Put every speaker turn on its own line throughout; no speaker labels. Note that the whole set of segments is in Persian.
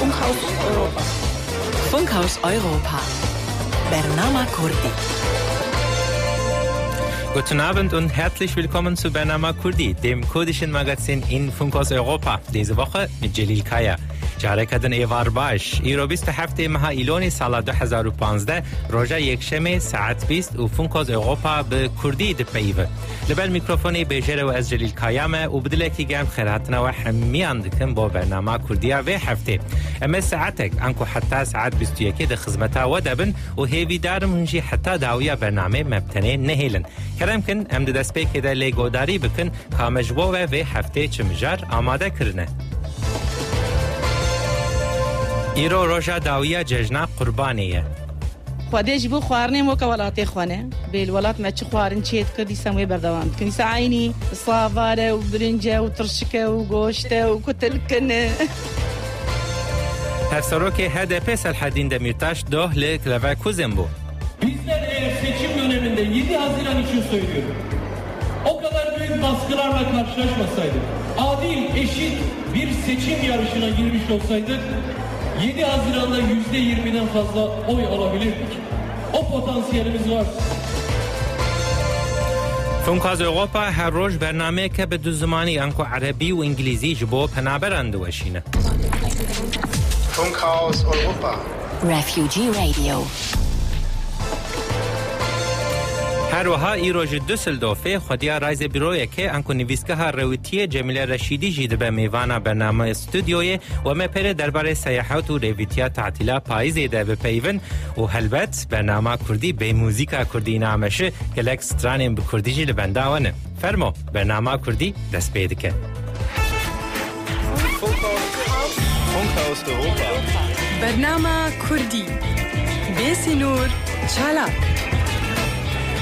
Funkhaus Europa.
Funkhaus Europa. Bernama Kurdi.
Guten Abend und herzlich willkommen zu Bernama Kurdi, dem kurdischen Magazin in Funkhaus Europa. Diese Woche mit Jalil Kaya. جارکدن ایوار باش. ایرو 27 ماه ایلونی سال 2015 روژا یکشمه ساعت 20 و فونکوز اوروپا به کردی دپیوه لبل میکروفونی بیجره و از جلیل کایامه و بدلکی گم خیراتنا و حمیان دکن با برنامه کردیا و هفته اما ساعتك انكو حتى ساعات 21 ده خدمتا ودبن و هیوی دارم هنجي حتى داوية برنامه مبتنه نهيلن كلام كن ام دست بي كده لگوداری بکن کامجبوه و هفته چمجار آماده کرنه îro roja dawiya cejna qurbanê
ye Xwedê ji bo xwarinê moka welatê xwe ne bê li welat me çi xwarin çê dikir dîsa wê berdewam dikin
dîsa
aynî slavare û birince û tirşike û goşte û kutilkin
Hevserokê HDP Selhedin Demirtaş doh li Leverkusen bû.
Bizler eğer seçim döneminde 7 Haziran için söylüyorum. O kadar büyük baskılarla karşılaşmasaydık, adil, eşit bir seçim yarışına girmiş olsaydık 7 Haziran'da %20'den fazla oy alabilirdik. O potansiyelimiz var.
فونکاز اوروپا هر روز برنامه که به دو زمانی انکو عربی و انگلیزی جبو پنابرند وشینه.
Funkhaus Europa.
Refugee Radio.
هر وها ای روز دوسلدوفه خودیا رایز بیرویه که انکو نویسکه ها رویتی جمیل رشیدی جید به میوانا برنامه استودیوی و مپره درباره سیاحت و رویتیا تعطیلا پاییزی ده به پیون و هلبت برنامه کردی به موزیکا کردی نامشه که لک سترانیم به کردی جی لبنداوانه فرمو برنامه کردی دست پیده که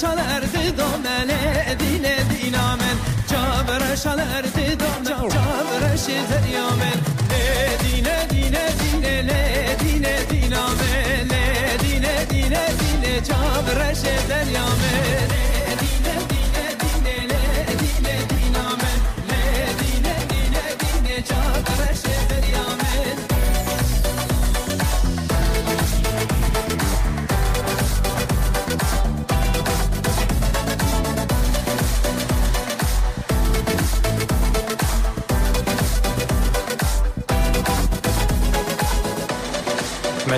شالرد دومله دین دینامن جابر شالرد دوم جابر شزریامن دین دین دین دین دینامن دین دین دین جابر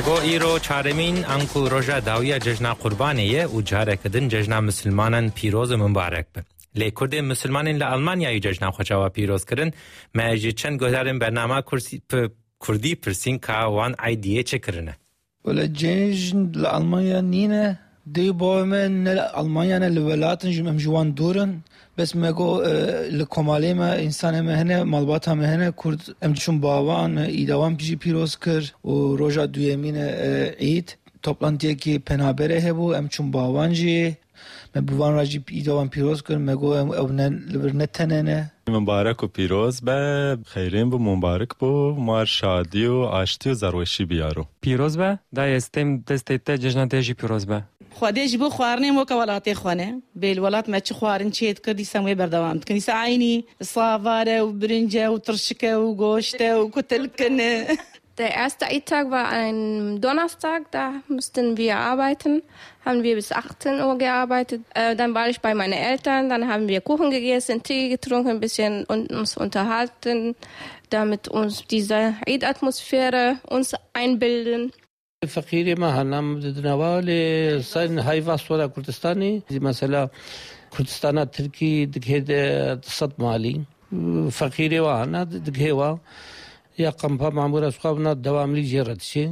Ku
îro çaremîn em ku roja dawiya cejna qurbanê ye û carekidin cejna misilmanan pîroz û mimbarek bin. Lê Kurdên misilmanên li Almanyayê cejna xweçawa pîroz kirin, me ji çend guhdarên bernama Kurdî pirsîn ka wan aydiyê çi kirine. Wele
cejn li Almanya nîne دي بو من المانيا انا الولات نجم جوان دورن بس مگو لکمالی ما انسان ما هنه مالبات هم هنه کرد ام چون باوان ایدوان پیجی پیروز کر و روژا دویمین عید. توپلانتیه که پنابره هبو ام چون باوان جی. من بوان راجی ایدوان پیروز کر مگو ام او لبر نتننه
مبارک و پیروز به خیرین بو مبارک بو. مار شادی و آشتی و زروشی بیارو.
پیروز به؟ دا استم دسته ته جشن تیجی پیروز به.
خودی جبو خوارنه مو كوالاتي خوانه بالولات ما تشي خوارن تشيت كردي سموي بردوام كنيسة عيني صافارة وبرنجة وترشكة وغوشتة وكتلكن
Der erste Eidtag war ein Donnerstag, da mussten wir arbeiten. Haben wir bis 18 Uhr gearbeitet. Äh, dann war ich bei meinen Eltern, dann haben wir Kuchen gegessen, Tee getrunken, ein bisschen und uns unterhalten, damit uns diese Eid-Atmosphäre uns einbilden.
فقیری ما هنم دنوال سن هایفا سورا کردستانی مثلا کردستان ترکی دکه صد مالی فقیری و هنا دکه و یا قمپا معمول اسقابنا دوام لی جرد شي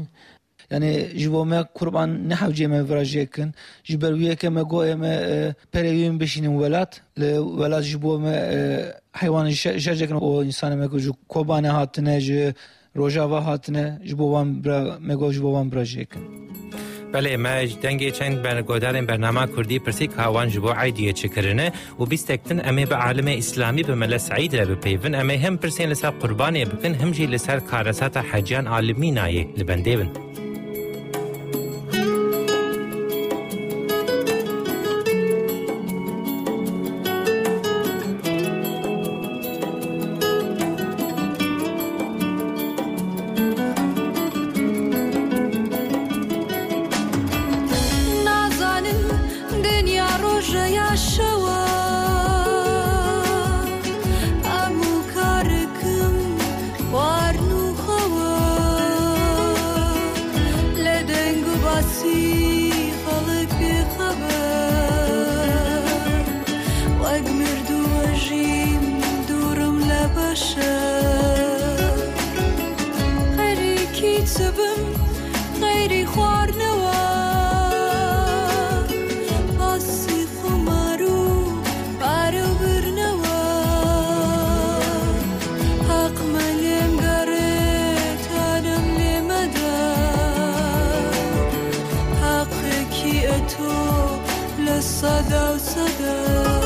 يعني جبو ما قربان نحو جيما فراجيكن جبروية كما قوية ما بريوين بشين ولات ولات جبو ما حيوان شجكن او انسان ما جو كوبانه هاتنه جو روجاوا هاتنه جبو وان برا مگو جبو وان براجيكن
بله ما دنگی چند برگودارن برنامه کردی پرسی که هوان جبو عیدیه چه کرنه و بیستکتن امه به عالم اسلامی به مل سعید را بپیون امه هم پرسین لسر قربانی بکن هم جی لسر کارسات حجیان عالمی نایه لبنده بن.
نازانم للصدى وصدى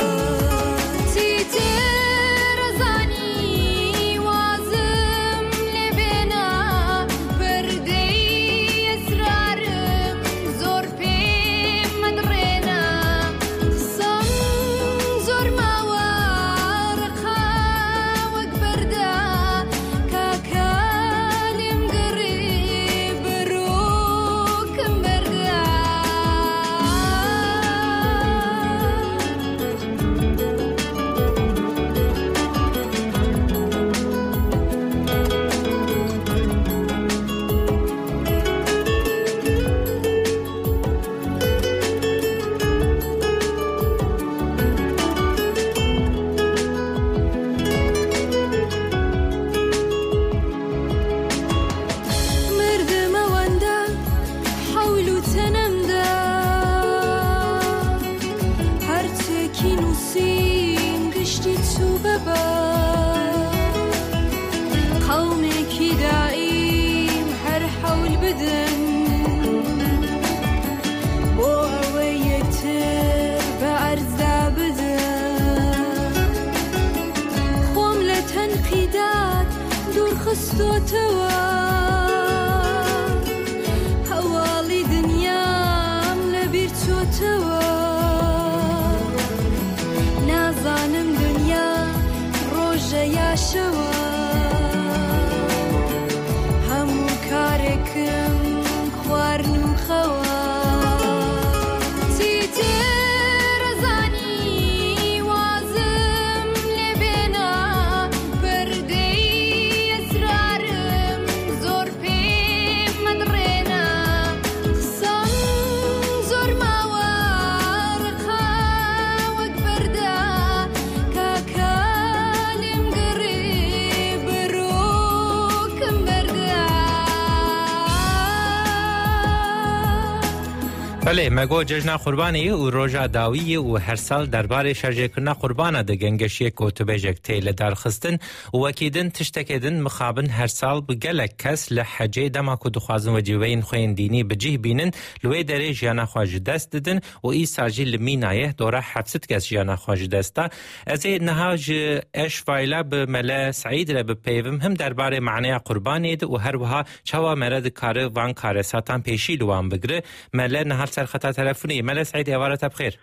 بله مگو جشن قربانی و روژا داوی و هر سال درباره شرجه کرنا قربانه ده گنگشی کوتبیجک تیل درخستن و وکیدن تشتکیدن مخابن هر سال بگلک کس لحجه دما کو دخوازن و جوین خوین دینی بجیه بینن. لوی دره جیانا خواج دست ددن و ای ساجی لمینایه دوره حفظت کس جیانا خواج دستا از نهاج اش فایلا به ملا سعید ل به پیوم هم درباره معنی قربانی ده و هر وها چوا مرد کار وان کار ساتان پیشی لوان بگره ملا نهال سر خطا تلفونی ملا سعید ایوارت بخیر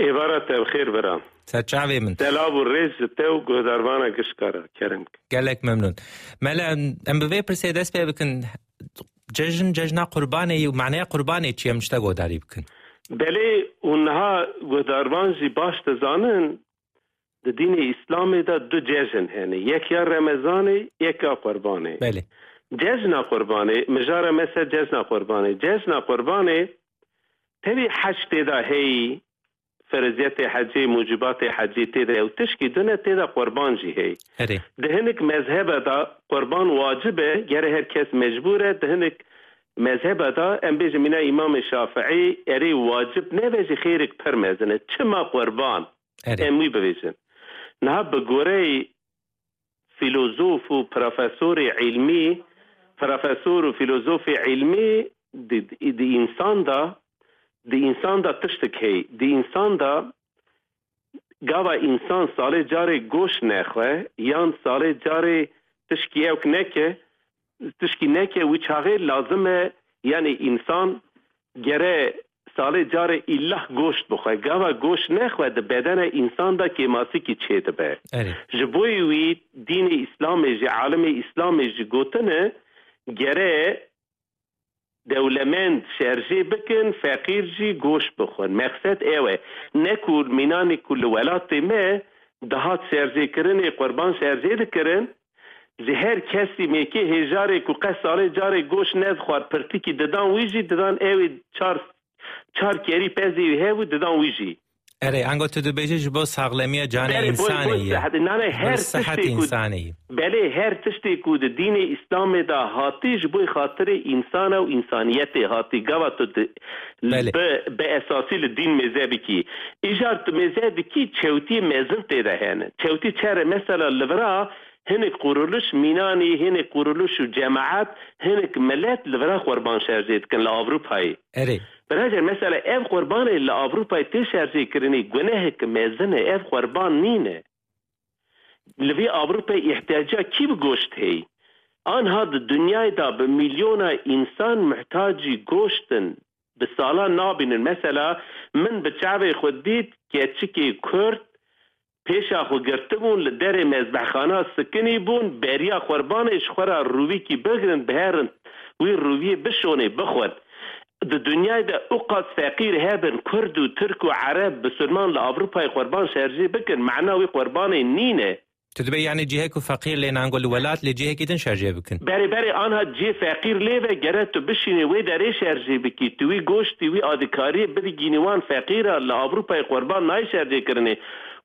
عبارت بخیر برام.
سرچاوی من؟
دلاب و ریز تو گهداروانا گشکارا کرم
گلک ممنون. ملا ام به پرسه دست پی بکن. جشن جشن قربانی و معنی قربانی چی همشتا گوداری بکن؟
بله اونها گهداروان زی باش تزانن د دین اسلام دا دو جشن هنه یک یا رمضان یک یا قربانه
بله.
جشن قربانه مجار مثل جشن قربانه جشن قربانه تەوی حەج تێدا هەیە فرزیت حجی موجبات حجی تیده او تشکی دنه تیده قربان جی
هی.
دهنک مذهب دا قربان واجبه گره هر کس مجبوره دهنک مذهب دا ام بیج مینه امام شافعی اری واجب نه بیجی خیرک پر مزنه. چما قربان؟ اموی بویجن. نه بگوره فیلوزوف و پروفسور علمی پروفسور و فیلوزوف علمی دی, دی, دی انسان دا دی انسان دا تشتک هی دی انسان دا گاوا انسان سال جاره گوش نخواه یان سال جاره تشکی اوک نکه تشکی نکه و چاغه لازمه یعنی انسان گره سال جاره ایله گوشت بخواه گاوا گوشت نخواه ده بدن انسان دا که ماسی کی چیت به.
هری
جبوی وی دین اسلام جی عالم اسلام جی گوتنه گره دەولەمەند شەرژێ بکن فەقیرژی گۆش بخۆن مەقصد ئێوە نەکوور مینانی کول وڵاتی مە دهات سەرزێکردنی قوربان سەرزێ دکردن li her kesî mêkê hêjarê ku qes salê carê goş nezxwar pirtîkî didan wî jî didan ewê çar çar kerî pezê hewû didan wî jî
هری انگو تو دو بیجه جبو ساغلمی جان
بله، بوی
انسانیه.
صحت- نه، نه، هر
صحت انسانیه.
بله هر تشتی کو د دین اسلام دا هاتی ji بوی خاطر انسان و انسانیت هاتی گوا تو
بله.
به اساسی دین مذهبی کی ایجار تو مذهبی کی چوتی مزن ته ده هنه چوتی چره مثلا لورا هنك قرولش ميناني هنك قرولش جماعات هنك ملات لورا قربان شرجيت كان لأوروباي
اری
براجر مثلا اف قربان لأوروباي تشرجي كرني گناهك مزنه اف قربان نينه لوی اوروپا احتیاجا کی به گوشت هی؟ آنها دنیای دا به میلیون انسان محتاجی گوشتن. به سالا نابینن. مثلا من به چاوی خود دید که چکی کرد پیشا خو گرته بون لدر مزبخانه سکنی بون بریا قربانش خورا روی کی بگرن بهرن وی روی بشونه بخود د دنیای د اوقات فقیر هبن کرد و ترک و عرب بسلمان لأوروپای قربان شرجی بکن معناوی قربان نینه
دو یعنی جهه کو فقیر لین انگو الولات لی جهه کیدن شرجه بکن.
بری بری آنها جی فقیر لیوه گره تو بشینی وی دره شرجی بکی توی گوشتی وی آدکاری بدی گینوان فقیر لأوروپای قربان نای شرجی کرنی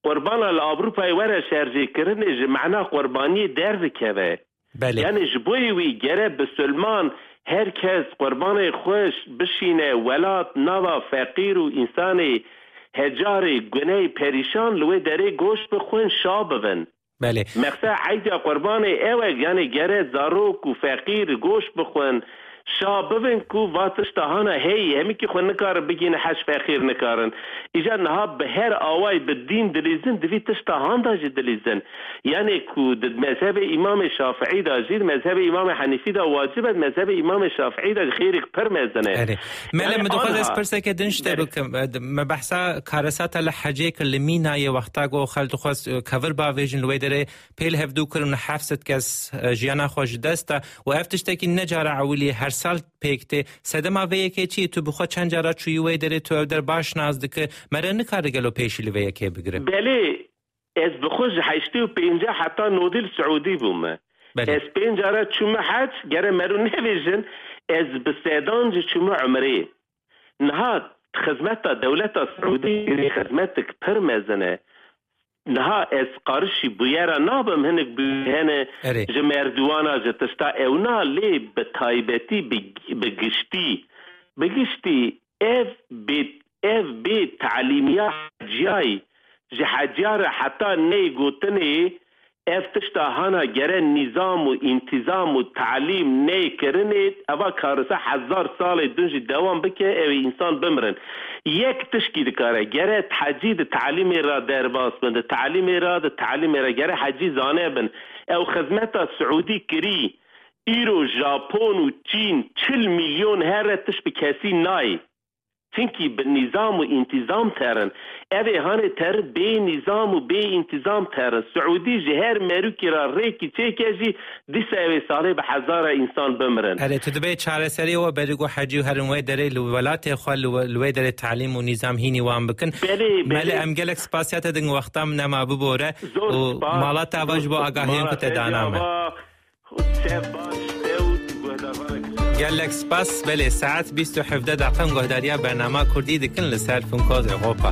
قربان لأوروپای وره شرجی کرنی جی معنا قربانی در که
بله.
یعنی جبوی وی گره بسلمان هر کس قربان خوش بشینه ولات نوا فقیر و انسان هجار گناه پریشان لوی دره گوشت بخون شابون
بله.
مقصد عید قربان اوه یعنی گره زاروک و فقیر گوشت بخون. شاببن کو واتش تهانا هی همی که خو نکار بگین حش فخیر نکارن ایجا نها به هر آوای به دین دلیزن دوی تشتهان دا جی دلیزن یعنی کو د مذهب امام شافعی دا جید مذهب امام حنیفی دا واجبت مذهب امام شافعی دا خیری پر مزنه
اره ملا
یعنی
مدخل
آنها-
از پرسه که دنشته بکم مبحثا کارسات لحجه که لمینا یه وقتا گو خلط خواست کور با ویژن لوی داره پیل هفدو کرن حفظت کس جیانا خوش دستا و افتشته که سال پیکته سدما ویه که چی تو بخوا چند جارا چوی وی داره تو در باش نازده که مره نکاره گلو پیشی لویه که بگیره
بله از بخوش هشتی و پینجا حتی نودیل سعودی بومه از پینجا را چومه حج گره مرو نویجن از بسیدان چومه عمره نها خدمت دولت سعودی خدمتك پر مزنه نها ez qarişî bûyera nabim hinek bûhene
ji
merdiwana ji tişta ewna lê bi taybetî bi giştî bi giştî ev bê ev bê talîmiya heciyayî ji hecyara heta ney gotinê تشتا هانا گره نظام و انتظام و تعلیم نی کرنی اوا کارسا هزار سال دنجی دوام بکه او انسان بمرن. یک تشکی دکاره گره تحجید تعلیم را در باس بند تعلیم را تعلیم را گره حجی زانه بن او خدمت سعودی کری ایرو ژاپن و چین چل میلیون هر تش به کسی نای. چونکی به نظام و انتظام ترن اوه هانه تر به نظام و به انتظام ترن سعودی جهر مروکی را ریکی چه کجی دیسه اوه ساله به هزار انسان بمرن
اره تو دبی چاره سری و بریگو حجی و هرون وی داره لولات خواه لوی داره تعلیم و نظام هینی وام بکن
بله
ملی ام گلک سپاسیات دنگ وقتام نما ببوره و مالات آواج با آگاهیم کت دانامه گەلێک سپاس بله ساعت 27 دقیقه داقەم برنامه
بەرنما کوردی دکن لەسەر فنکۆز اروپا.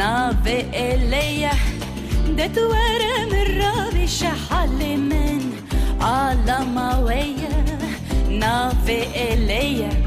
نابي إليه دت ورا من رابي شحالي من على ما
ويا إليه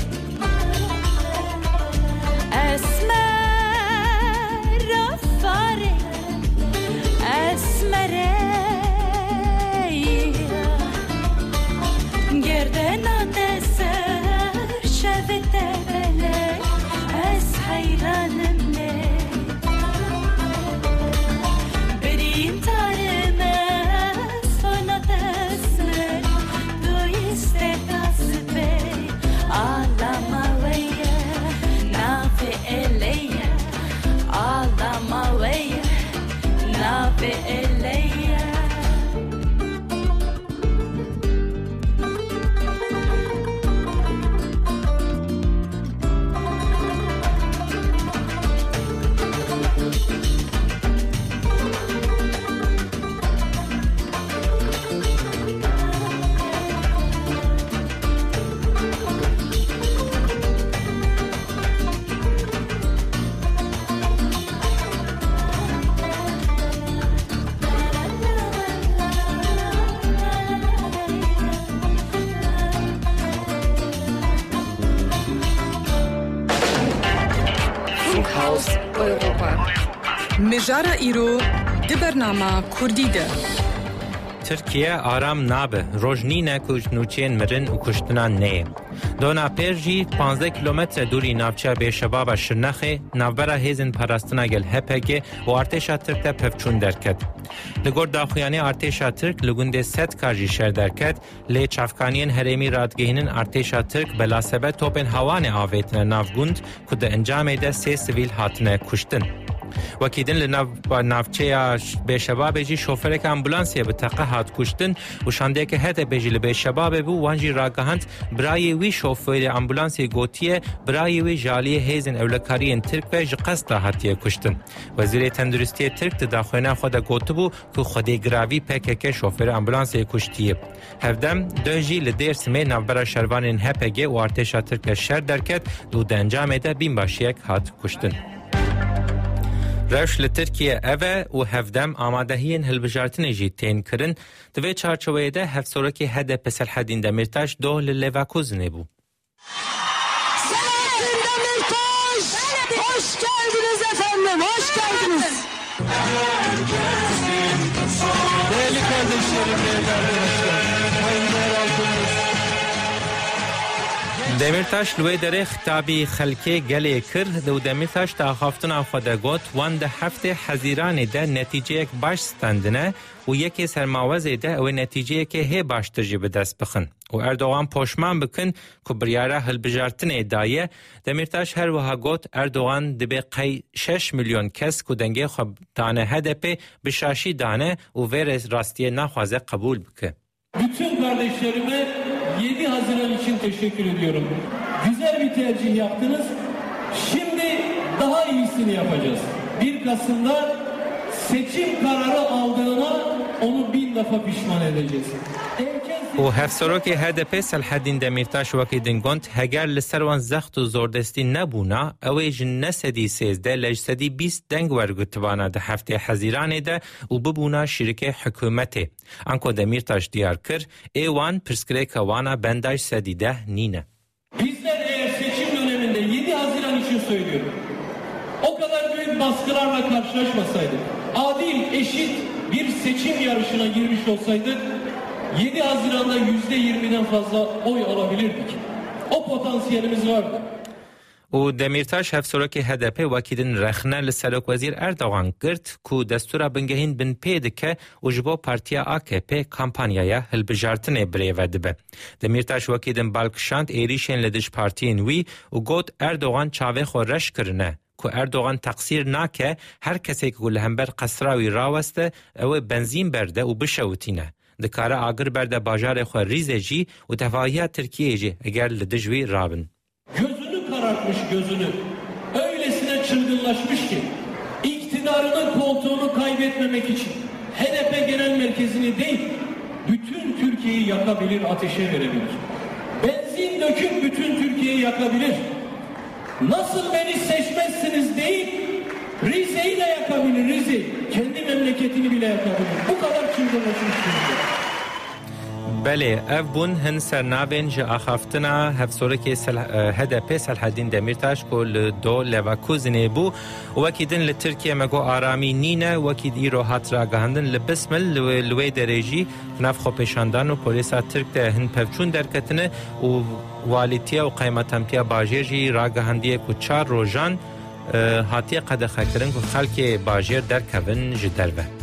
Funkhaus Europa. Մեջարա իրո
դիբերնամա քուրդիդը Թուրքիա Արամ Նաբը Ռոժնինա Կուշնուչեն մրեն ու Կուշտնան նե Դոնապերժի 15 կիլոմետր դուրի նավչաբե շաբաբա շնախե նավբերա հեզն փարաստնագել հեփեկե ու արտեշա թրտե փվչուն դերքետ Լգոր Դախոյանի արտեշա թրկ լուգունդե սետ կաժի շերդերքետ լե չավկանիեն հերեմի ռադգեհինն արտեշա թրկ բելասեբե տոպեն հավանը ավետնե նավգունդ կուդը ընջամեդե սե սիվիլ հատնե կուշտն هاتنه کشتن وکیدن لناف نافچه به شباب جی شوفر که امبولانسی به تقه هات کشتن و شانده که هده بجی لبه شباب بو وانجی راگهند برای وی شوفر امبولانسی گوتیه برای وی جالی هیزن اولکاری ترک به جی قصد هاتیه کشتن. وزیر تندرستی ترک تداخوینا خود گوته بو که خود گراوی پکه شوفر امبولانسی کشتیه. هفدم دو جی لدیر سمه نوبرا شروان هپگه و ارتشا ترک شر درکت دو دنجام ده بین Rewş li Tirkiye ev hevdem amadehiyên hilbijartinê jî tên kirin, di vê çarçeweyê de hevsorekî HDP Selhedîn Demirtaş doh li Leverkusenê bû.
Hoş geldiniz efendim, hoş geldiniz.
دمیرتاش لوی دره خطابی خلکه گلی کر دو دمیرتاش تا خافتنا خود گوت وان ده هفته حزیران ده نتیجه یک باش ستندنه و یکی سرماوزه ده او نتیجه که هی باش تجی به دست بخن و اردوغان پوشمان بکن که بریاره هل بجارتن ادایه دمیرتاش هر وها گوت اردوغان دبی قی 6 میلیون کس که دنگه خب دانه هدپی بشاشی دانه و ویر راستیه نخوازه قبول بکه
Bütün kardeşlerime 7 Haziran için teşekkür ediyorum. Güzel bir tercih yaptınız. Şimdi daha iyisini yapacağız. 1 Kasım'da seçim kararı aldığına onu bin defa pişman edeceğiz.
و هفسروکی هدف سلحدین دمیرتاش وکی دنگوند هگر لسروان زخت و زوردستی نبونا اوی جن سدی سیزده لجسدی بیست دنگ ورگتوانا ده هفته حزیرانه ده و ببونا شرکه حکومته انکو دمیرتاش دیار کر ایوان پرسکره کوانا بنداش سدی ده نینه
Bizler eğer seçim döneminde 7 Haziran için söylüyorum. O kadar büyük baskılarla karşılaşmasaydık, adil, eşit bir seçim yarışına girmiş olsaydık, 7 Haziran'da yüzde %20'den fazla oy alabilirdik. O potansiyelimiz vardı.
و دمیرتاش هفسروکی هدف وکیدن رخنه لسلوک وزیر اردوغان کرد کو دستورا بنگهین بن پیده که و جبو پارتیا AKP کامپانیایا هلبجارتنه بریوه دبه. دمیرتاش وکیدن بالکشاند ایریشن لدش پارتین وی و گوت اردوغان چاوه خو رش کرنه. که اردوغان تقصیر ناکه هر کسی که لهمبر قصراوی راوسته او بنزین برده و بشوتینه. dikare agir berde bajarê e xwe rîzê jî û tevahiya Tirkiyeyê jî eger li dijwî rabin.
Gözünü karartmış gözünü. Öylesine çılgınlaşmış ki iktidarını koltuğunu kaybetmemek için HDP genel merkezini değil bütün Türkiye'yi yakabilir, ateşe verebilir. Benzin döküp bütün Türkiye'yi yakabilir. Nasıl beni seçmezsiniz deyip Rize'yi de yakabilir Rize'yi. Kendi memleketini bile yakabilir. Bu kadar çılgınlaşmış durumda.
بله اف بون هن سرناوین جا اخافتنا هفسورکی سل... هدف سلحدین دمیرتاش کل دو لواکوزنه بو وکیدن لترکیه مگو آرامی نینه وکید ایرو هات را گهندن لبسمل لوی درجی نف خو پیشاندان و پولیسا ترک ده هن پفچون درکتنه و والیتیا و قیمتمتیا باجیر جی را گهندیه کو چار روژان هاتیه قدخه کرن که خلک باجر در کون
جدر به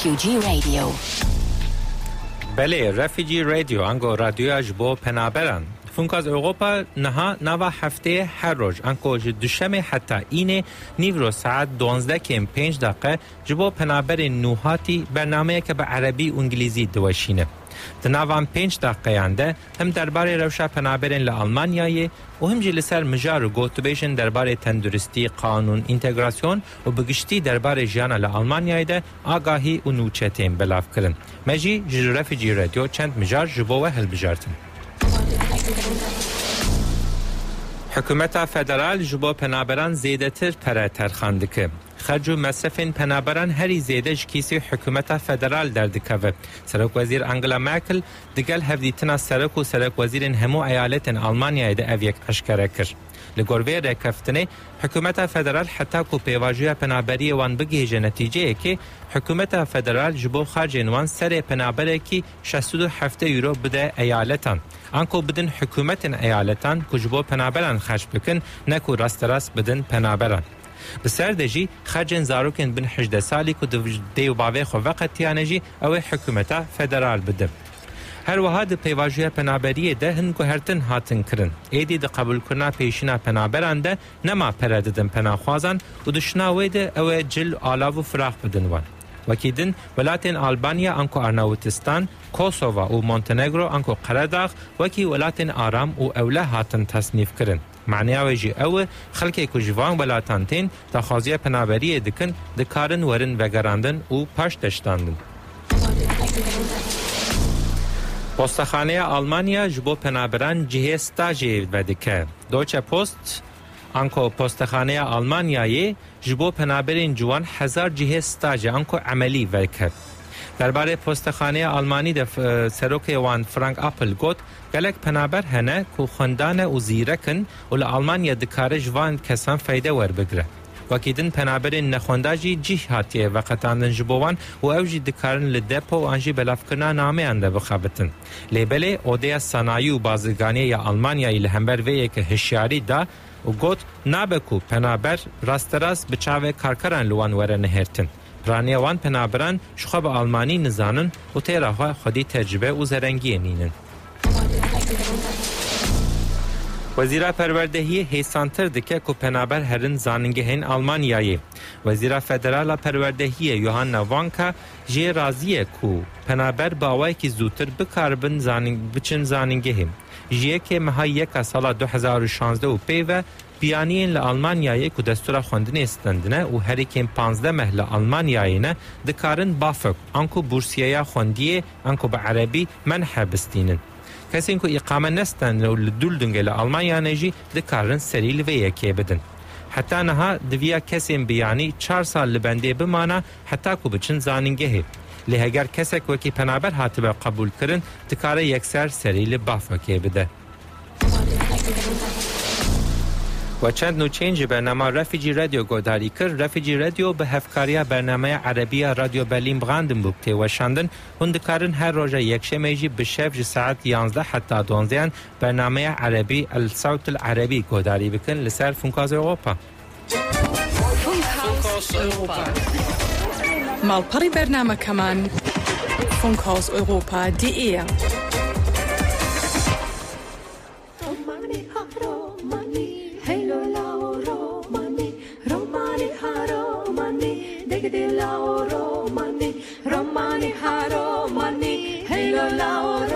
Refugee Radio.
بله رفیجی رادیو انگو رادیویش بو پنابرن. فونک از اوروپا نها نوا هفته هر روز انکو دوشمه حتی اینه نیو رو ساعت 12 کم 5 دقیقه جبو پنابر نوهاتی برنامه که به عربی انگلیزی دوشینه. دناوان پنج دقیقه ینده هم درباره روشا پنابرین لآلمانیایی و هم جی لسر مجار و گوتوبیشن درباره تندرستی قانون اینتگراسیون و بگشتی درباره جیانا لآلمانیایی ده آگاهی و نوچتین بلاف کرن مجی جرفی جی رادیو چند مجار جبو هل بجارتن حکومت فدرال جبو پنابران زیده تر پره ترخان دکه خرج و مصرفین پنابران هری زیده کیسی حکومت فدرال در دکوه. سرک وزیر انگلا ماکل دگل هفدیتنا سرک و سرک وزیرین همو ایالتین آلمانیا ده اویک اشکره کر لگوروی رکفتنه حکومت فدرال حتی کو پیواجوی پنابری وان بگیجه نتیجه که حکومت فدرال جبو خرج وان سر پنابره کی 67 یورو بده ایالتان. انکو بدن حکومت ایالتان کجبو پنابران خرج بکن نکو راست راست بدن پنابران بسر دجی خرجن زاروکن بن 18 سالی کو دیو باوی خو وقت تیانجی او حکومت فدرال بده هر وها د پیواژوی پنابری ده هن کو هرتن هاتن کرن ایدی د قبول کرنا پیشنا پنابران ده نما پرددن پناخوازن و دشناوی ده او جل آلاو و فراخ بدن وان وکیدن ولاتین آلبانیا انکو ارناوتستان کوسووا و مونتنگرو انکو قرداغ وکی ولاتین آرام و اوله هاتن تصنیف کرن معنی جی او خلکی کو جوان ولاتانتین تا خوازی پنابری دکن دکارن ورن وگراندن و پاش دشتاندن پستخانه آلمانیا جبو پنابران جهه ستاجی ودکه دوچه پست انکو پستخانه آلمانیایی جبو پنابرین جوان هزار جهه ستاج انکو عملی وکر درباره پستخانه آلمانی د سروک وان فرانک اپل گوت گلک پنابر هنه کو خندان و زیرکن و لآلمانیا دکاره جوان کسان فایده ور بگره وکیدن پنابرین نخونداجی جی هاتیه وقتاندن جبوان و اوجی دکارن لدپو و انجی بلافکرنا نامه انده بخابتن لیبله اودیا صنایع و بازرگانی یا آلمانیایی لهمبر ویه که هشیاری دا و گوت نابکو پنابر راست راست بچاوه کارکران لوان وره نهرتن رانی وان پنابران شخوا به آلمانی نزانن و تیرا خودی تجربه و زرنگی نینن وزیر پروردهی هیسانتر دکه کو پنابر هرن زاننگه هین آلمانیایی وزیر فدرال پروردهی یوهانا وانکا جی رازیه کو پنابر باوای کی زودتر بکاربن زاننگ بچن زاننگه هم جیه که مها یک سال 2016 و پیوه بیانین لآلمانیایی که دستور خوندن استندنه و هر کم 15 مهل آلمانیایی نه دکارن بافک انکو بورسیه خوندیه انکو به عربی منح بستینن کسی که اقامه کەسێن و ئیقامە نەستانەوە لە دوول دونگە لە ئەڵمانیانەژی دکارن سەری لەوەیە کێبدن. حتانەها دویا کەسێن بیانی چهار سال لە بەندێ بمانە هەتاکو بچن زانینگەهێ. لێ هەگەر کەسێک وەکی پەنابەر هاتبە قبولکردن تکارە یەکسەر سەری لە بافەکێ بدە. و چند نوچینج برنامه رفیجی رادیو گوداری کرد. رفیجی رادیو به هفکاری برنامه عربی رادیو برلین بغاندن بکته و شاندن. هندکارن هر روز یک شمیجی به شف ساعت 11 حتی 12 برنامه عربی الصوت العربی گوداری بکن لسر فونکاز اوروپا
ماڵپەڕی بەرنمەکەمان فۆنکاوز ئۆروپا دیئە.
بله de la romani, romani ha romani, halo la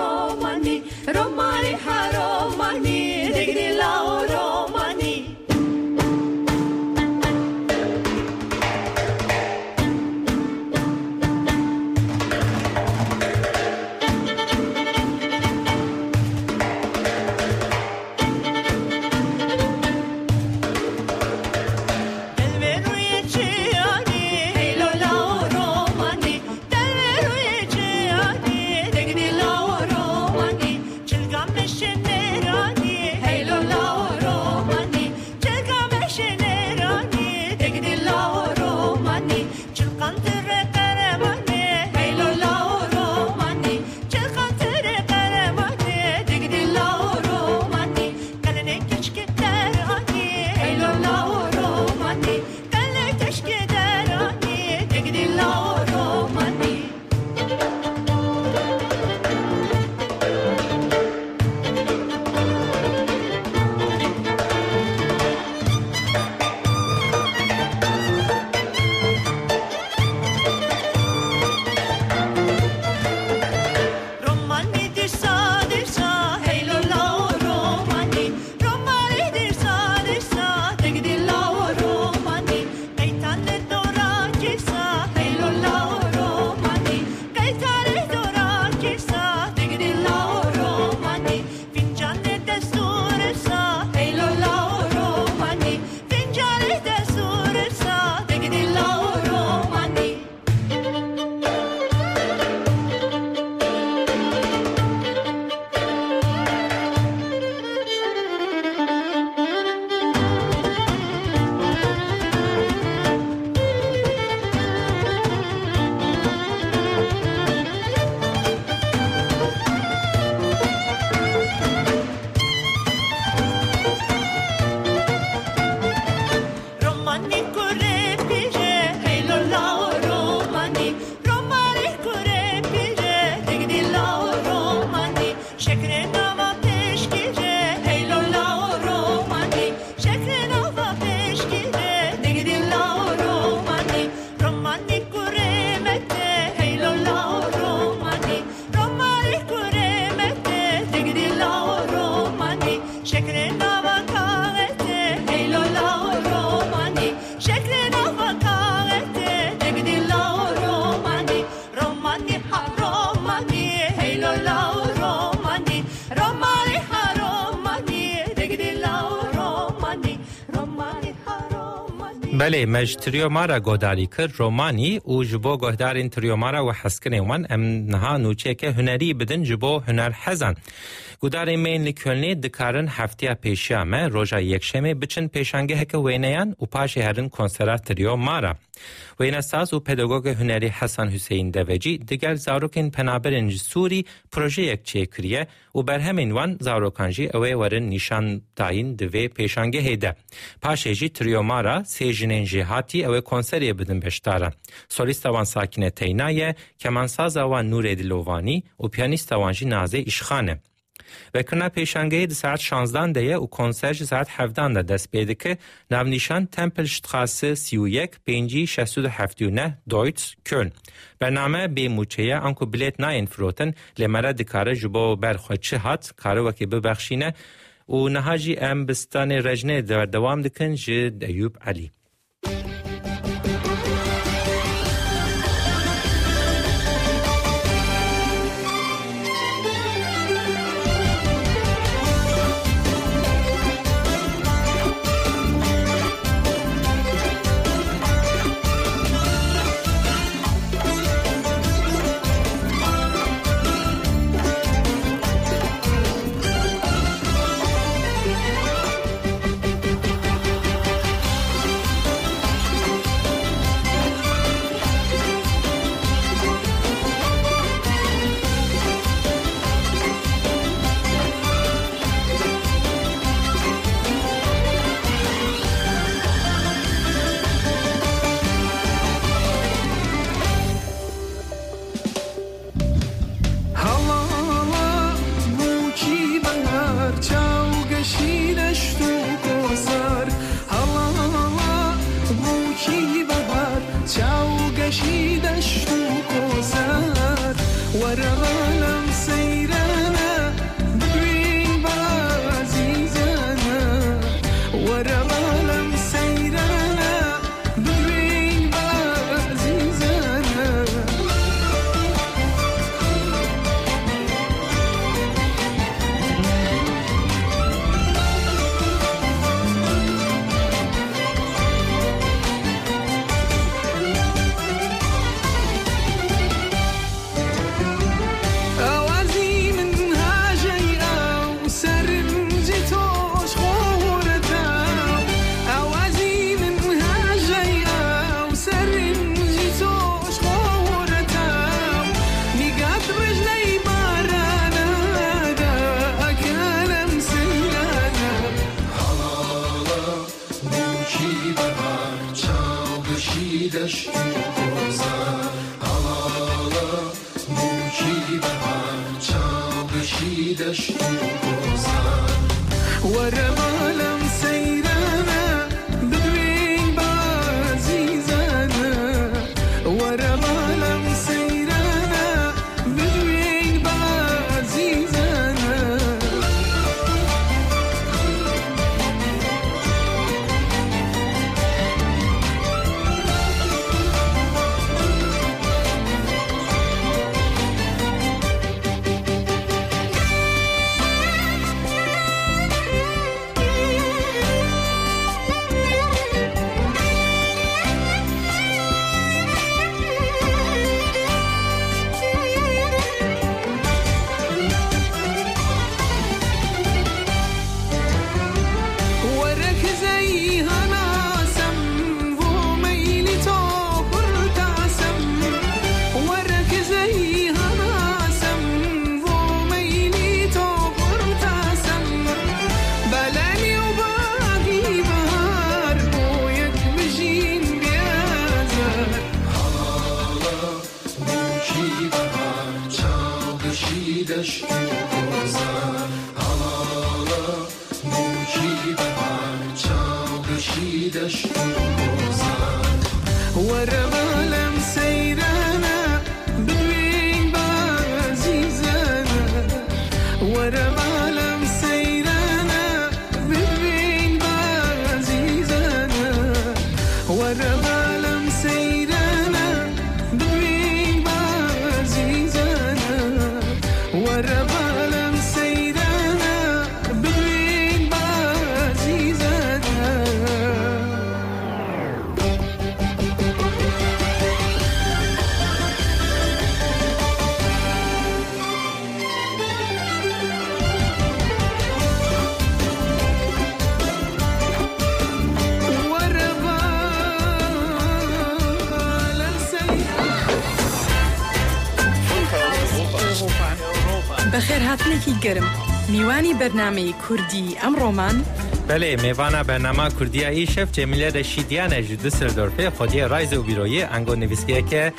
مەژ تریۆمارە گۆداری کرد ڕۆمانی û ji بۆ guhdarên tiryomara û heskinê wan em niha nûçeyeke hunerî bidin ji bo huner hezan حزن گوداری مین لکلنی دکارن هفتیا پیشیامه روژا یکشمه بچن پیشانگه هک وینیان و پاش هرن کنسرات تریو مارا. وینه ساز و پداگوگ هنری حسن حسین دوجی دیگر زاروکین پنابرن سوری پروژه یک چه کریه و بر همین وان زاروکانجی اوه ورن نشان داین دوی پیشانگه هیده. پاشه جی تریو مارا سیجنین جی هاتی اوه کنسری بدن بشتاره. سولیست وان ساکینه تینایه کمانساز وان نور دلوانی و پیانیست وان جی نازه اشخانه پیشانگه دی ساعت 16 دیه و کنسر جی ساعت 17 ده دست بیده که نونیشان تمپل شتخاصه 31 پینجی 679 دویتس کن. برنامه به موچه انکو بلیت ناین فروتن لمره دکاره جبو برخواه چه هات کاره وکی ببخشینه و نهاجی ام بستان رجنه در دوام دکن جی ایوب علی.
yaralım بەخێرهاتنێکی گەرم میوانی بەرنمەی کوردی ئەمڕۆمان
بله میوانا برنامه کردی ای شف جمیله رشیدیان جو دسلدورفه خودی رایز و بیروی انگو نویسیه که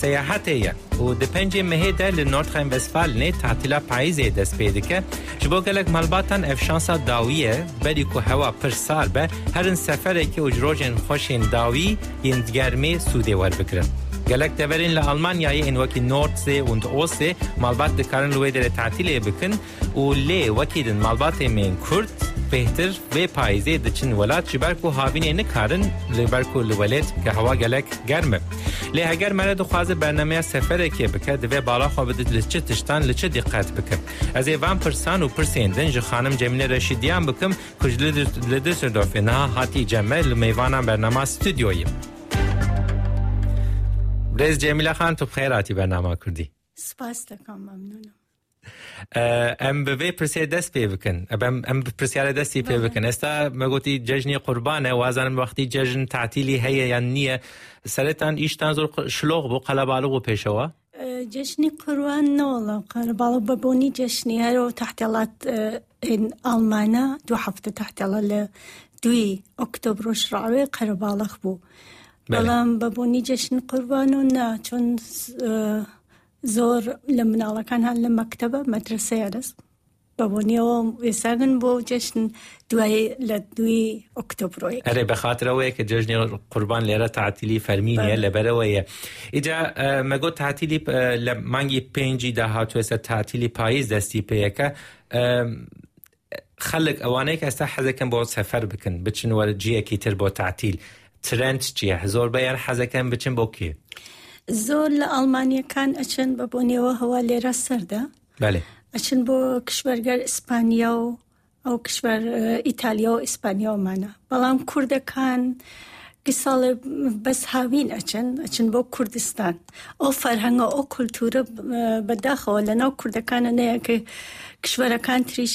سیاحت ایه و ده پنج ده لنورد خیم وستفال نه تعطیلا پاییزه دست پیده که جبو گلک ملباتن افشانسا داویه بری که هوا پر سال به هرن سفره که اجروجن خوشین داوی ین گرمه سوده Galaktaverinle Almanya'yı en vakit Nordsee und Ostsee Malbat'ta karın lüvedere tatiliye bakın. U le vakitin Malbat'e men Kürt, Behtir ve Payze için velat çiber ku karın liber ku lüvelet ke hava gelek germe. Le heger mene duxaze bernameye sefere ke bike de ve bala xobidit li çi tiştan dikkat bike. Ez evan pırsan u pırsendin ji xanım Cemile Reşidiyan bikim kuj li Düsseldorf'e naha hati cemme li meyvanan bernama stüdyoyim. برز جێمیلە خان تو بخێراتی بەناما کوردی.
سپاس دەکەم
ممنونم. ئەم بەبێ پرسێ دەست پێ بکەن ئەم پرسیارە دەستی پێ بکەن ئێستا مەگوتی جەژنی قوربانە وازانم وەختی جەژن تعتیلی هەیە یان نییە. سەرتان ئیشتان زۆر شلۆغ بۆ قەلەباڵغ و پێشەوە؟
جەشنی قوروان نەوەڵە. قەرباڵە بەبوونی جەشنی هەرەوە تاحتێڵات ئەڵمانە. دوو هەفتە تاحتێڵە لە دوی ئۆکتۆبرۆشراوێ قەرەباڵخ بوو. بەڵام بەبوونی جەشن قوربان و نا چۆن زۆر لە مناڵەکان هەن لە مەکتتەبە مەدرسەیەرس بەبوونیەوە ئێساگن بۆ جەشن دوای لە دوی ئۆکتۆبرۆی
ئەرێ بەخاترەوەی کە جژنی
قوربان
لێرە تعتیلی فەرمینە لەبەرەوەیە. ئیجا مەگۆ تعتیلی لە مانگی پێنجی داهاتوێسە تعتیلی پاییز دەستی پێیەکە. خەلک ئەوانەیە کە ئێستا حەزەکەم بۆ سەفەر بکەن بچن وەرە جیەکی تر بۆ تعتیل. ترند چیه؟ زور بیان حزکن بچن با کی
زۆر لە ئەڵمانیەکان ئەچن بەبوونیەوە هەوا لێرە سەردا
بله.
ئەچن بۆ کشوەرگەر ئیسپانیا و ئەو کشوەر اه، ئیتالیا و ئیسپانیاومانە بەڵام کوردەکان گساڵێ بەس هاوین ئەچن ئەچن بۆ کوردستان. ئەو فەرهەنگە ئەو کولتورە بەداخەوە. لەناو کوردەکانە نەیە کە کشوەرەکان تریش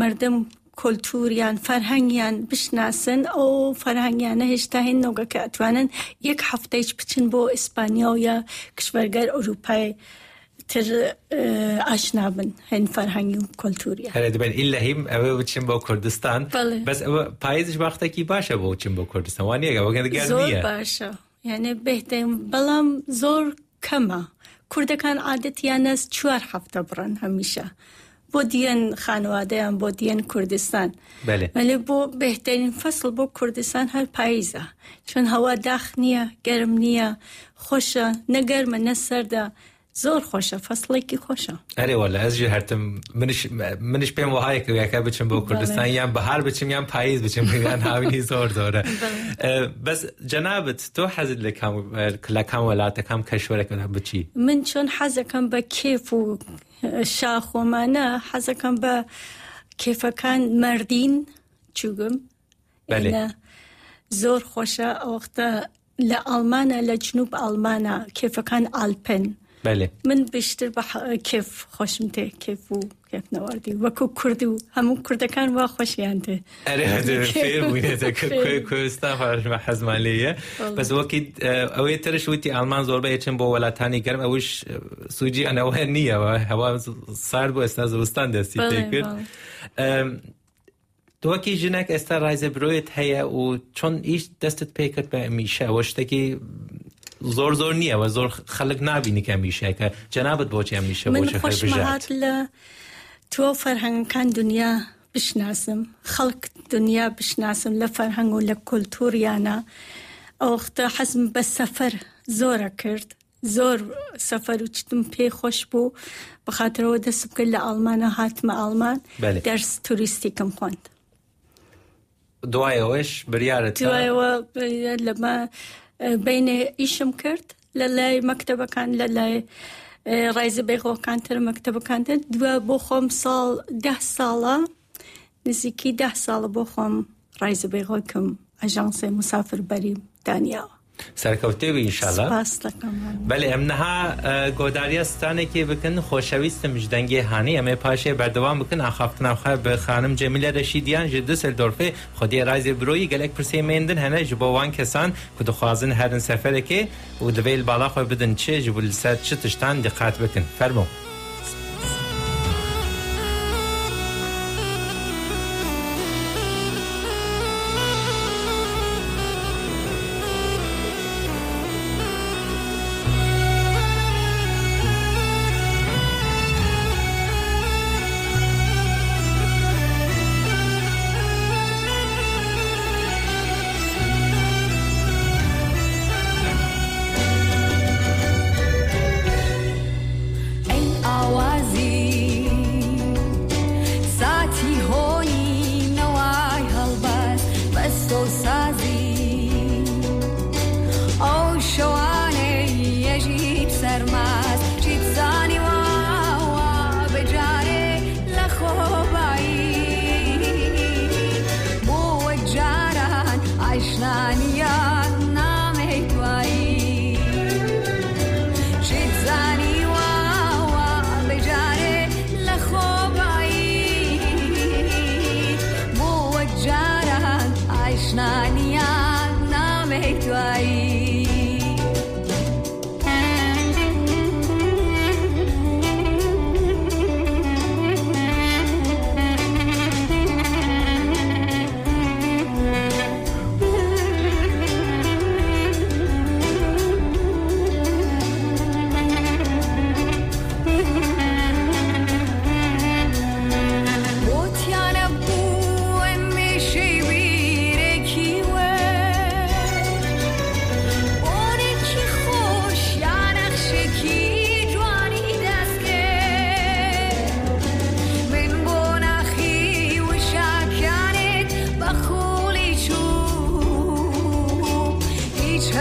مردم کللتوریان فەرهەنگیان بشناسن ئەو فەرهنگیانە هێشتا هێن نۆگەکە ئەتوانن یەک هەفتەیش بچن بۆ ئیسپانیا و یا کشبەرگەر ئەوروپای. تر ئاشنا بن هەن فەرهەنگی و
کللتوریە هەرە دەبێت ئللا
هیم
ئەوێ بچین بۆ کوردستان. بەس ئەوە پایزش باختێکی باشە بۆ چین بۆ کوردستان.
وانە
ئەوگەگەر
باشە. یعنی بهترین بەڵام زۆر کەمە. کوردەکان عادەتیانە چوار هەفتە بڕن هەمیشە. بۆ دیەن خانوادەیان بۆ دیەن کوردستان. مەلێ بۆ بهترین فصل بۆ کوردستان هەر پاییزە. چون هەوا داخ نییە گەرم نییە خۆشە نەگەرمە نەسەردا. زۆر خۆشە فەصلێکی خۆشە.
ئەرێوە لە ئەزی هەرتم منش پێم وهایەکەویەکە بچم بۆ کوردستان یان بەهار بچم یان پاییز بچم بگان هاوینی زۆر زۆرە بەس جەنابەت تۆ حەزت لە کام وڵاتەکەم کەشوەرەکە بچی؟
من چۆن حەزەکەم بە کێف و شاخۆمانە حەزەکەم بە کێفەکان مردین چوگم. زۆر خۆشە ئەوختە لە ئەڵمانە لە جنوب ئەڵمانە کێفەکان ئالپن. من بیشتر بە کف خۆشم تێ کف و کفنەواردی وەکو کوردی و هەموو کوردەکان وا خۆشیان تێ.
کوردستان حەزمان لێە بەس وەکی ئەوەی ترش وتی ئالمان زۆربە چم بۆ وڵاتانی گەرم ئەوش سوجی ئەنەوە نییەوە هەوا سار بۆ ئێستا زستان
دەستی
پێ کرد. دووەکی ژنێک ئێستا ڕایزە برۆیت هەیە و چۆن ئیش دەستت پێکرد بە ئەمیشە وە شتێکی زور نییە و زۆر خەلک نبینی کە میشەکە جەنابەت بۆچی ئەم میشە بژات.
لە تۆ فەرهەنگەکان دنیا بشناسم خەڵک دنیا بشناسم لە فەرهەنگ و لە کولتوریانە. ئەوختە حەزم بە سەفەر زۆرە کرد زۆر سەفەر و چتم پێ خۆش بوو. بەخاترەوە دەست بکرد لە ئەڵمانە هاتمە
بەێ.
دەرس توریستیکم خوند
دوایەوەش بریارت
دوایەوە لەمە بینێ ئیشم کرد لە لای مەکتتەبەکان لە لای ڕایزە بێغۆکانتر مەکتتەبەکانتر دووە بۆ خۆم ساڵ ده ساڵە. نزیکی ده ساڵە بۆ خۆم ڕایزە بێغۆکم ئەژانسی مسافر بەری دانیاوە
سرکوته بی انشالله بله امنها گوداری استانه که بکن خوشویستم جدنگی هانی. اما پاشه بردوام بکن. اخافتن اخواه به خانم جمیل رشیدیان جدو سلدورفه خودی رازی بروی گلک پرسی میندن. هنه جبوان کسان. که دخوازن هرن سفره که. و دویل بالا خواه بدن چه؟ جبو لسر چه تشتان؟ دقات بکن. فرمو.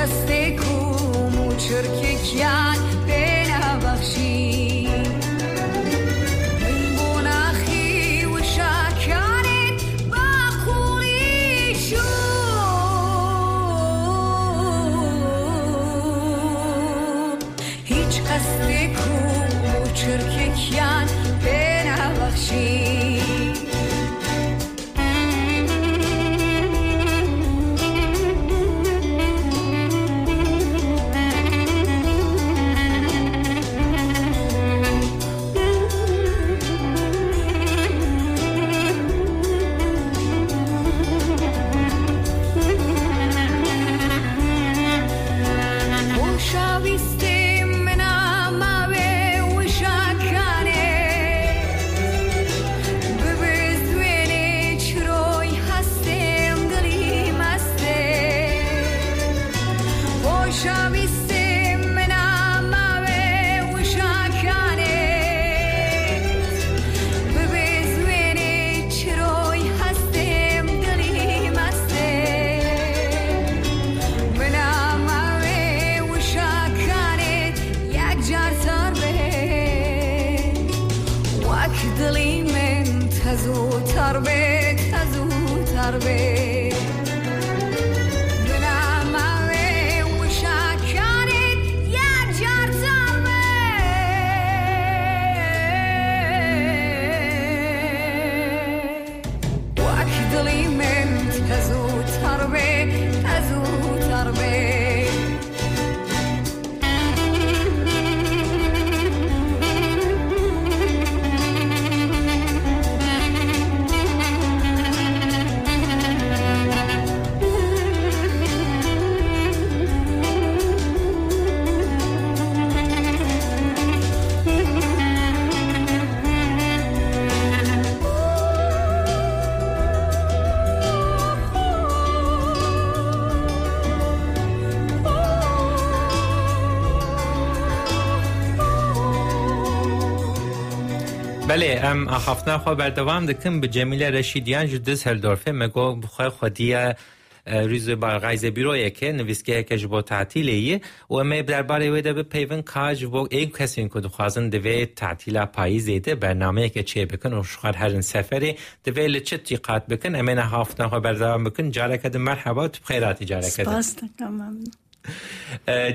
deste cum cerchecchiai
بله ام اخافتنا خو بردوام دکم به جمیل رشیدیان جدس هلدورفه مگو بخواه خودی ریز برغایز بیرویه که نویسکه که جبو تعطیلیه و اما درباره ویده به پیون کاج و این کسی که دخوازن دوی تعطیل پاییزه ده برنامه که چه بکن و شخار هرن سفری دوی لچه تیقات بکن اما اخافتنا خو بردوام بکن جاره کده مرحبا تو بخیراتی جاره کده
سپاس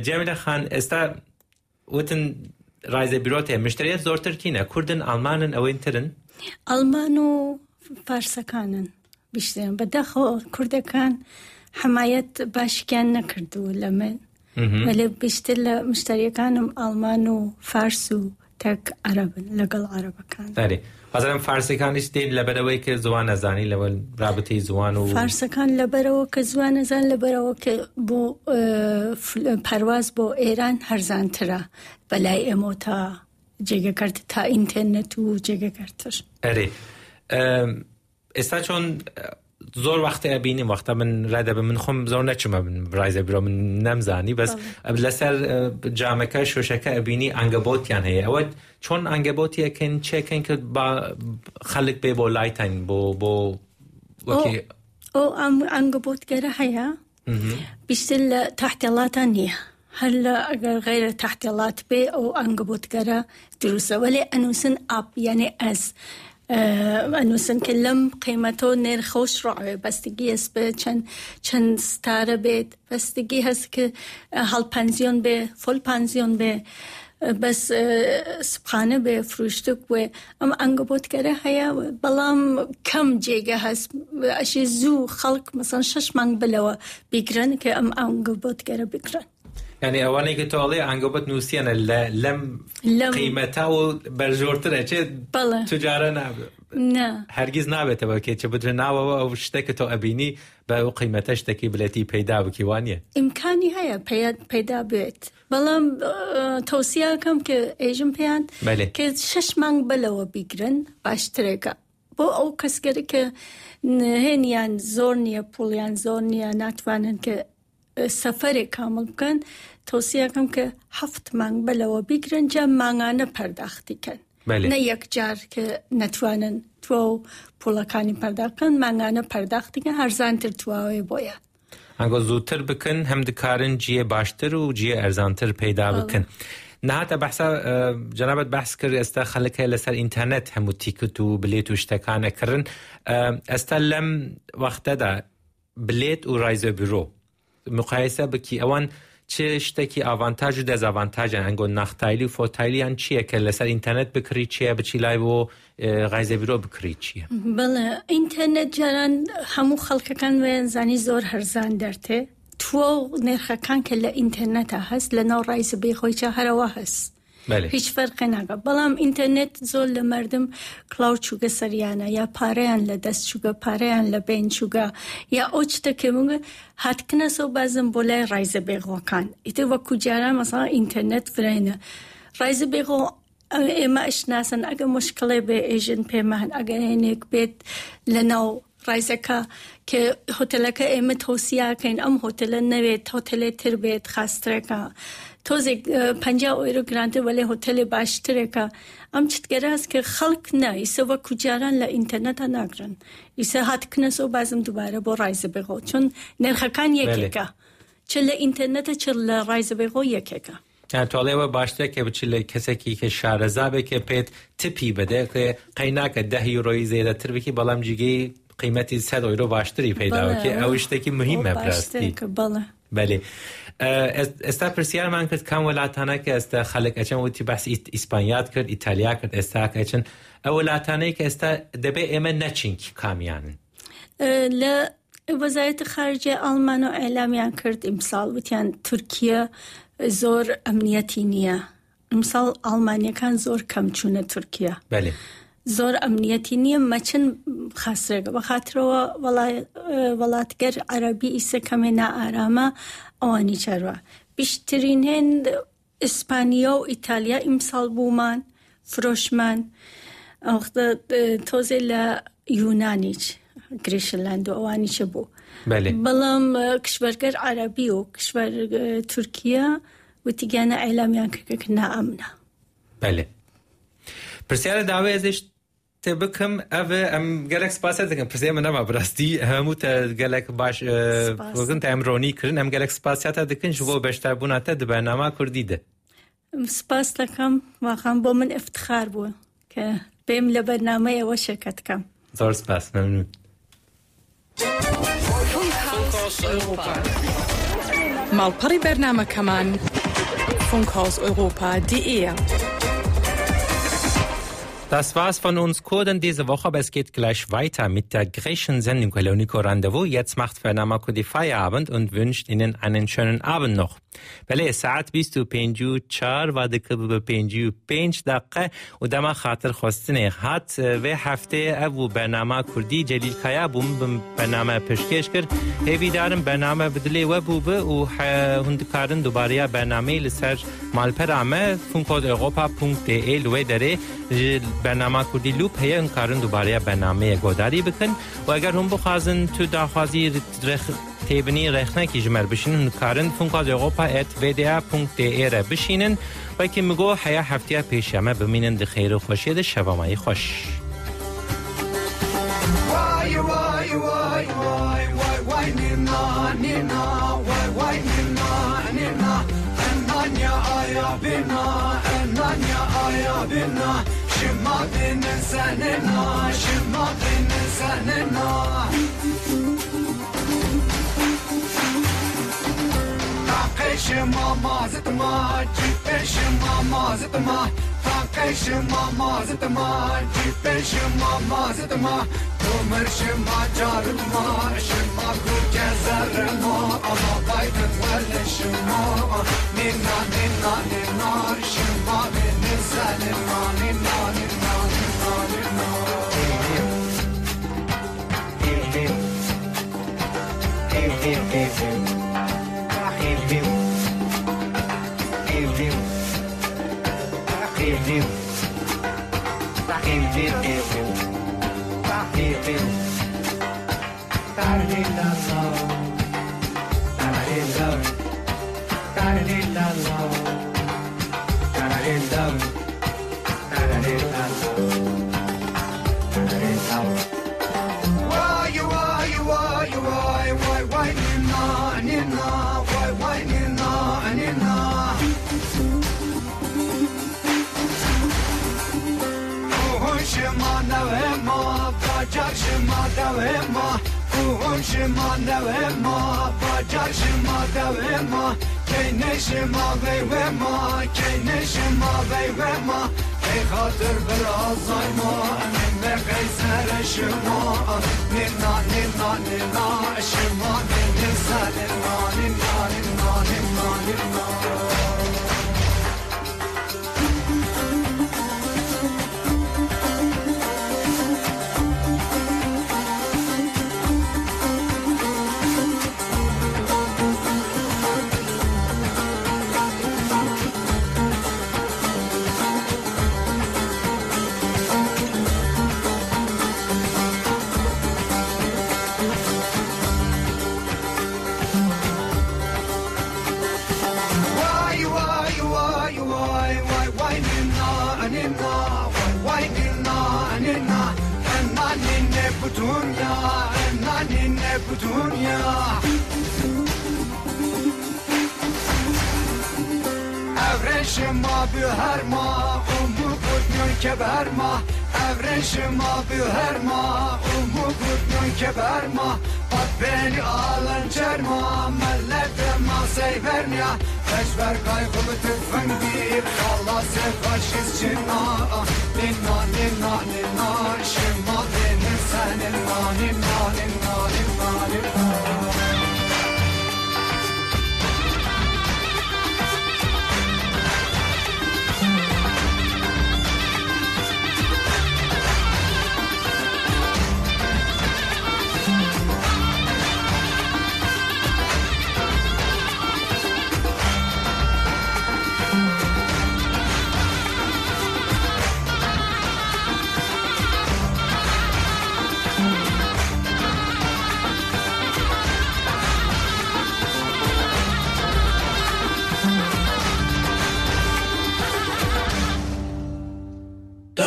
جمیل خان استا وتن رایز بیروت مشتریات زورتر کینه کوردن ئالمانن ئەوەی ترن؟
ئەلمان و فارسەکانن بیشترن بەدەخۆ کوردەکان حمایەت باشیان نەکردو لە من. ولی بیشتر لە مشتریەکانم ئەلمان و فارس و تەک عربن لەگەڵ عربەکان.
داری. حەزم فارسیەکانیش دێن لەبەرەوەی کە زوان نەزانی لەوە رابطی زوان و
فارسەکان لەبەرەوە کە زوان نەزان لەبەرەوە کە بۆ پەرواز بۆ ئێران هەرزانترە. بەلای ئێمە تا جێگەکرد تا ئینتەرنێت و جێگەکردتر
ئەرێ ئێستا چۆن زۆر وەختە ئەبینیم وەختە من ڕادە بە من خۆم زۆر نەچمە ڕایزە برۆ من نەمزانی بەس لەسەر جامەکە شۆشەکە ئەبینی ئەنگەبۆتیان هەیە. ئەوە چۆن ئەنگەبۆتیەکەن چێکەن کە با- خەڵک بێ بۆ لایتین بۆ بۆ وەکی
ئەو ئەم ئەنگبوتگەرە هەیە. بیشتر لە تحتێڵاتان نییە. هەر لە ئەگەر غیرە تحتێڵات بێ ئەو ئەنگبوتگەرە دروستە وەێ ئەنووسن ئاپ یانێ ئەس ئەنووسن کە لەم قیمەتۆ نێرخۆش ڕاوێ بەستگی ئەس بێ چەند چەند ستارە بێت بەستگی هەست کە هەڵ پەنسیۆن بێ فۆل پانسیۆن بێ بەس سبخانە بێ فروشتک بێ ئەم ئەنگبوتگەرە هەیە بەڵام کەم جێگە هەست ئەشی زوو خەڵک مەسەن شش مانگ بلەوە بیگرن کە ئەم ئەنگبوتگەرە بکرن.
ینی ئەوانەی کە تۆڵێ ئەنگۆبەت نووسیانە لە لەم قیمەتا و بەرژۆرترە چێ
بەڵێ.
توجارە نابێت هەرگیز نابێتەوە کێچە بدرە ناوەوە ئەو شتێکە تۆ ئەبینی بە ئەو قیمەتە شتێکی بلەتی پەیدا بکی وانە
ئیمکانی هەیە پەیدا بێت بەڵام تۆسیاکەم کە ئێژم پێیان. کە شش مانگ بلەوە بیگرن باشترێکە بۆ ئەو کەسگەری کە هێنیان زۆر نییە پوڵیان زۆر نییە ناتوانن کە سەفرێک کامل بکەن تۆسیەکەم کە هەفت مانگ بلەوە بیگرن جا مانگانە پەرداختیکەن. نە یەکجار کە نەتوانن تو و پوڵەکانی پەرداکەن مانگانە پەرداختیکە هەرزانتر تواوێ بۆیە.
ئەنگۆ زووتر بکن هەم دکارن جیە باشتر و جیە ئەرزانتر پەیدا بکن. نهاتە بەحسا جەنابەت بەحس کرد ئێستا خەلەکە لەسەر ئینتەرنێت هەموو تیکت و بلێت و شتەکانەکردن ئێستا لەم وەختەدا بلێت و ڕایزە بیرۆ مقایسە بکی ئەوان چ شتێکی ئاوانتاژ و دەزاوانتاژیان ئەنگۆ ناختایلی و فۆتایلیان چییە کە لەسەر ئینتەرنێت بکری چیە بچی لای بۆ غایزە بیرۆ بکری چییە؟
بڵێ ئینتەرنێت جاران هەموو خەڵکەکان وێن زانی زۆر هەرزان دەرتێ تووە نرخەکان کە لە ئینتەرنێتە هەست لە ناو ڕایزە بێخۆیچە هەرەوە هەست. هیچ فەرقی ناگە بەڵام ئینتەرنێت زۆر لە مردم کلااو چووگە سەریانە یا پارەیان لە دەست چووگە پارەیان لە بین چووگە یا ئەو شتەکەمگە هاتکنەسە و بازم بۆ لای ڕایزە بێغۆکان. ئیتر وەکو جاران مەسا ئینتەرنێت فرێنە ڕایزە بێغۆ ئێمە ئەشناسن ئەگە مشکڵێ بێ ئێژن پێمان ئەگە هێنێک بێت لە ناو ڕایزەکە کە هۆتلەکە ئێمە تۆسیاکەین. ئەم هۆتلە نەوێت هۆتلێ تر بێت خاسترەکە. تۆزێک پ ئۆیرۆ گرانتە وەێ هۆتەلێ باشترێکە. ئەم چتگەراست کە خەڵک نا ئیسەوە کوجاران لە ئینتەرنەتە ناگرن. ئیسە هاتکنەس و بازم دووبارە بۆ ڕایزە بێغۆ. چون نرخەکان یەکێکە. چ لە ئینتەرنەتە چ لە ڕایزە بێغۆ یەکێکە.
تۆڵێەوە باشتر کە بچی لە کەسێکی کە شارەزابێکێ پێت تپی بدە قەیناکە دەهی ڕۆی زێدەتر بکی بەڵام جگەی قیمەتی سە ئۆیرۆ باشتری پەیداوەکە ئەو شتێکی مهمە پراستی
بەڵێ.
بەێ ئێستا پرسیارمان کرد کام وڵاتانە کە ئێستا خەلک ئەچەن وتی باس ئیسپانیات کرد ئیتالیا کرد ئێستا کەچن ئەو وڵاتانەی کە ئێستا دەبێت ئێمە نەچینکی کامیانن.
لە وەزایەتە خارجە ئەڵمان و ئەلامیان کرد ئیمساڵ وتیان تورکیا زۆر ئەمنیەتی نییە. ئەمساڵ ئەڵمانیەکان زۆر کەم چوونە تورکیا زۆر ئەمنیەتی نییە مەچن خاسترێکە بە خاطرەوە وڵاتگەر عەربی ئیسە کەمێ نائارامە چەروە بیشترین هێن ئیسپانیا و ئیتالیا ئیمساڵ بوومان فرۆشمان تۆزێ لە یونانیچ گریشلاند و ئەوانیچە بوو بەڵام کشوەرگەر عەربی و کشوەر تورکیا وتیگەانە ئەیلامیان کردکە نائەمنە
بەێ پرسیارە داوێزش تێ بکەم. ئەە ئەم گەلێک سپاس دەکەم. پرسێ من نەما بڕاستی هەموو تە گەلێک باش وەگن تا ئەمڕۆنی کردن ئەم گەلێک سپاسیاتە دەکەن بۆ بەشتار بووناتە دەبەرنامە کوردی دە.
سپاس دەکەم. واخام بۆ من افتخار بووە کە پێم لە بەرنمەیەوە شەکەت کەم.
زۆر سپاس. ممنون.
ماڵپەڕی بەرنمەکەمان فونکاus Europa.de
Das war's von uns Kurden diese Woche, aber es geht gleich weiter mit der griechischen Sendung Koloniko Rendezvous. Jetzt macht Fernama Kudi Feierabend und wünscht Ihnen einen schönen Abend noch. بله ساعت 25 4 و دکه به 55 دقیقه. و دما خاطر خواستنه هات و هفته او برنامه کردی. جلیل کایا بوم برنامه پشکش کرد. هیوی دارم برنامه بدلی و بوبه و هندکارن دوباره برنامه لسر مالپرامه. فونکود اغوپا پونک دی ایل و داره برنامه کردی لوپ. هیا انکارن دوباره برنامه گوداری بکن. و اگر هم بخوازن تو داخوازی رخ تیبنی رخنکی جمر بشین کارن فونکاد اغوپا ات vda.de را بشینن و که مگو حیا هفته پیشمه بمینن ده خیر و خوشی ده شبامای خوش
shima binin senina. Give, give, give. شما نو ما پاجر شما دو ما کینه شما ویو ما کینه شما ویو ما ای خاطر بر آزای ما امین به قیصر شما نینا نینا نینا شما نینا سر نانی نانی نانی نانی نانی شما به هر ما امو گدنون که به هر ما اورن شما به هر ما امو گدنون که به هر ما قد بینی آلن جرما ملت ما سیبرن یا تجبر قیقوم تفن بیر خلا سفاشیز چنا نینا نینا نینا شما دینم سنیم نانیم نانیم نانیم نانیم نانیم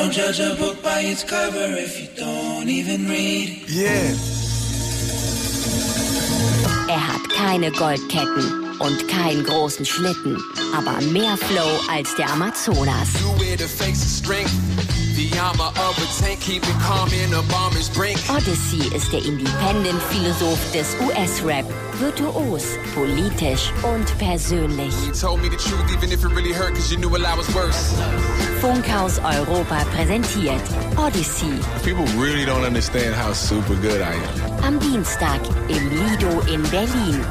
Don't judge a book by its cover if you don't even read.
Yeah.
Er hat keine Goldketten und keinen großen Schlitten, aber mehr Flow als der Amazonas.
You wear the face of strength, Yama of a tank,
keeping calm in a bomber's brink.
Odyssey ist der Independent-Philosoph des US-Rap. Virtuos, politisch und persönlich. Funkhaus Europa präsentiert Odyssey.
People really don't understand how super good I am.
Am Dienstag im Lido in Berlin.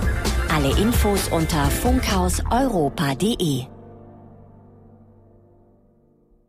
Alle Infos unter funkhauseuropa.de.